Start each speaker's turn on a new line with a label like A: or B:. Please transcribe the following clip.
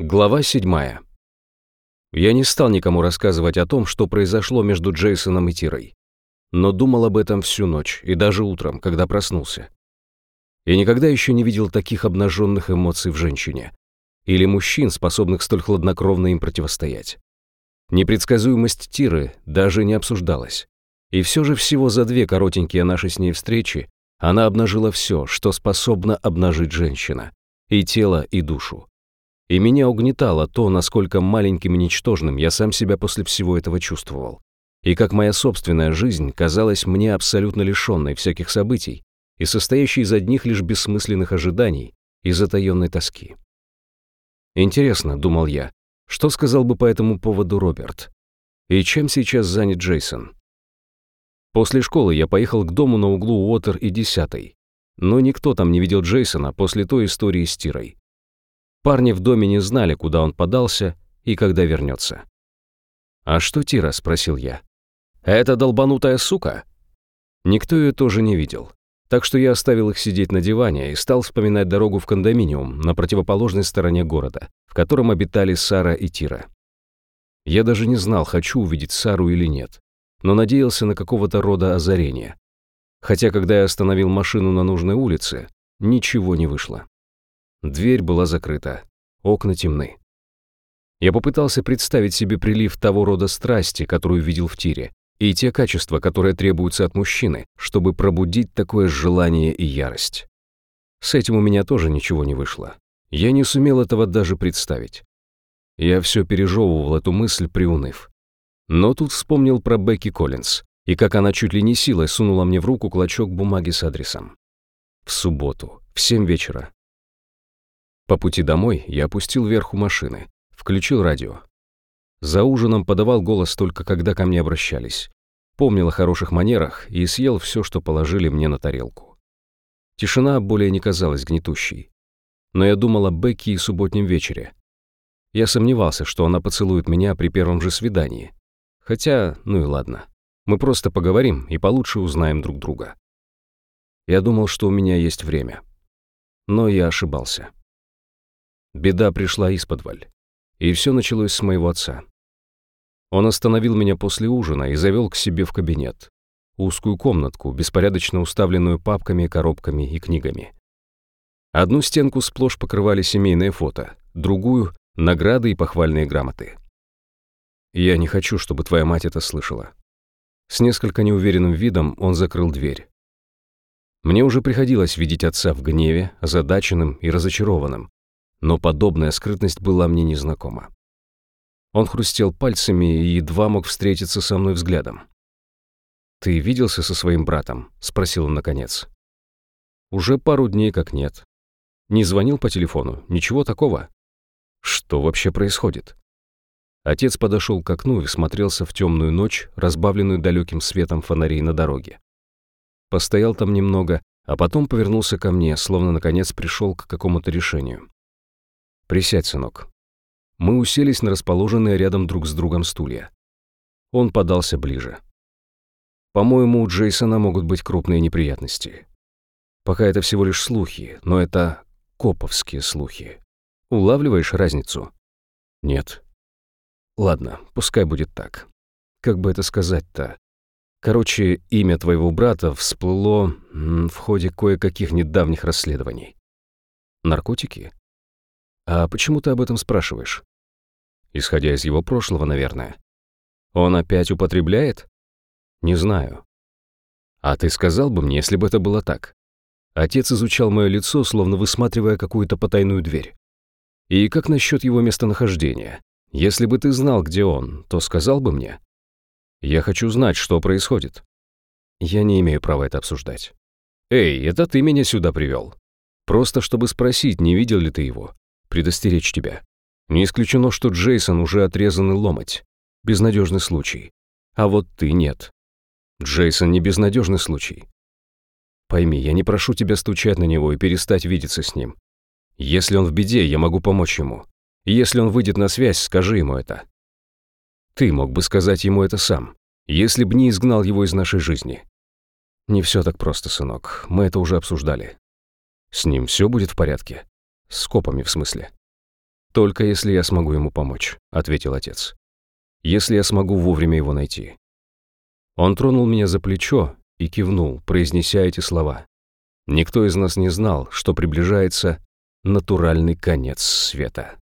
A: Глава 7. Я не стал никому рассказывать о том, что произошло между Джейсоном и Тирой. Но думал об этом всю ночь и даже утром, когда проснулся. Я никогда еще не видел таких обнаженных эмоций в женщине. Или мужчин, способных столь хладнокровно им противостоять. Непредсказуемость Тиры даже не обсуждалась. И все же всего за две коротенькие наши с ней встречи она обнажила все, что способна обнажить женщина. И тело, и душу. И меня угнетало то, насколько маленьким и ничтожным я сам себя после всего этого чувствовал. И как моя собственная жизнь казалась мне абсолютно лишенной всяких событий и состоящей из одних лишь бессмысленных ожиданий и затаенной тоски. Интересно, думал я, что сказал бы по этому поводу Роберт? И чем сейчас занят Джейсон? После школы я поехал к дому на углу Уотер и Десятой, но никто там не видел Джейсона после той истории с Тирой. Парни в доме не знали, куда он подался и когда вернется. «А что Тира?» – спросил я. «Это долбанутая сука?» Никто ее тоже не видел. Так что я оставил их сидеть на диване и стал вспоминать дорогу в кондоминиум на противоположной стороне города, в котором обитали Сара и Тира. Я даже не знал, хочу увидеть Сару или нет, но надеялся на какого-то рода озарение. Хотя, когда я остановил машину на нужной улице, ничего не вышло. Дверь была закрыта, окна темны. Я попытался представить себе прилив того рода страсти, которую видел в тире, и те качества, которые требуются от мужчины, чтобы пробудить такое желание и ярость. С этим у меня тоже ничего не вышло. Я не сумел этого даже представить. Я все пережевывал эту мысль, приуныв. Но тут вспомнил про Бекки Коллинз, и как она чуть ли не силой сунула мне в руку клочок бумаги с адресом. В субботу, в семь вечера, по пути домой я опустил вверху машины, включил радио. За ужином подавал голос только когда ко мне обращались. Помнил о хороших манерах и съел все, что положили мне на тарелку. Тишина более не казалась гнетущей. Но я думал о Бекке и субботнем вечере. Я сомневался, что она поцелует меня при первом же свидании. Хотя, ну и ладно. Мы просто поговорим и получше узнаем друг друга. Я думал, что у меня есть время. Но я ошибался. Беда пришла из подваль. И все началось с моего отца. Он остановил меня после ужина и завел к себе в кабинет. Узкую комнатку, беспорядочно уставленную папками, коробками и книгами. Одну стенку сплошь покрывали семейные фото, другую — награды и похвальные грамоты. «Я не хочу, чтобы твоя мать это слышала». С несколько неуверенным видом он закрыл дверь. Мне уже приходилось видеть отца в гневе, озадаченным и разочарованным, но подобная скрытность была мне незнакома. Он хрустел пальцами и едва мог встретиться со мной взглядом. «Ты виделся со своим братом?» — спросил он наконец. «Уже пару дней как нет. Не звонил по телефону, ничего такого. Что вообще происходит?» Отец подошел к окну и смотрелся в темную ночь, разбавленную далеким светом фонарей на дороге. Постоял там немного, а потом повернулся ко мне, словно наконец пришел к какому-то решению. «Присядь, сынок». Мы уселись на расположенные рядом друг с другом стулья. Он подался ближе. «По-моему, у Джейсона могут быть крупные неприятности. Пока это всего лишь слухи, но это коповские слухи. Улавливаешь разницу?» «Нет». «Ладно, пускай будет так. Как бы это сказать-то? Короче, имя твоего брата всплыло в ходе кое-каких недавних расследований. Наркотики? «А почему ты об этом спрашиваешь?» «Исходя из его прошлого, наверное». «Он опять употребляет?» «Не знаю». «А ты сказал бы мне, если бы это было так?» Отец изучал мое лицо, словно высматривая какую-то потайную дверь. «И как насчет его местонахождения? Если бы ты знал, где он, то сказал бы мне?» «Я хочу знать, что происходит». «Я не имею права это обсуждать». «Эй, это ты меня сюда привел. Просто чтобы спросить, не видел ли ты его предостеречь тебя. Не исключено, что Джейсон уже отрезанный ломоть. Безнадежный случай. А вот ты нет. Джейсон не безнадежный случай. Пойми, я не прошу тебя стучать на него и перестать видеться с ним. Если он в беде, я могу помочь ему. Если он выйдет на связь, скажи ему это. Ты мог бы сказать ему это сам, если б не изгнал его из нашей жизни. Не все так просто, сынок. Мы это уже обсуждали. С ним все будет в порядке. С копами, в смысле. «Только если я смогу ему помочь», — ответил отец. «Если я смогу вовремя его найти». Он тронул меня за плечо и кивнул, произнеся эти слова. Никто из нас не знал, что приближается натуральный конец света.